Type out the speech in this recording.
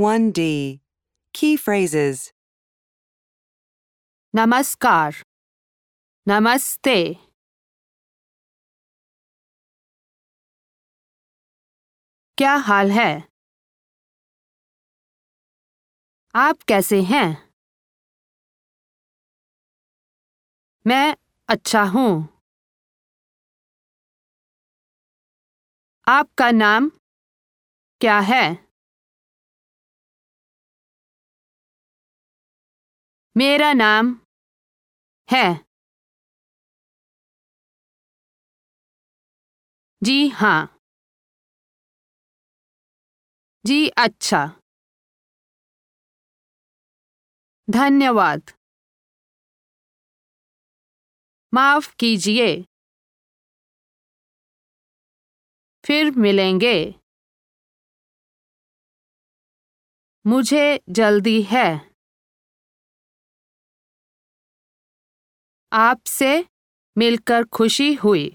1D. Key phrases. नमस्कार नमस्ते क्या हाल है? आप कैसे हैं? मैं अच्छा हूँ। आपका नाम क्या है? मेरा नाम है। जी हाँ। जी अच्छा। धन्यवाद। माफ़ कीजिए। फिर मिलेंगे। मुझे जल्दी है। आपसे मिलकर खुशी हुई।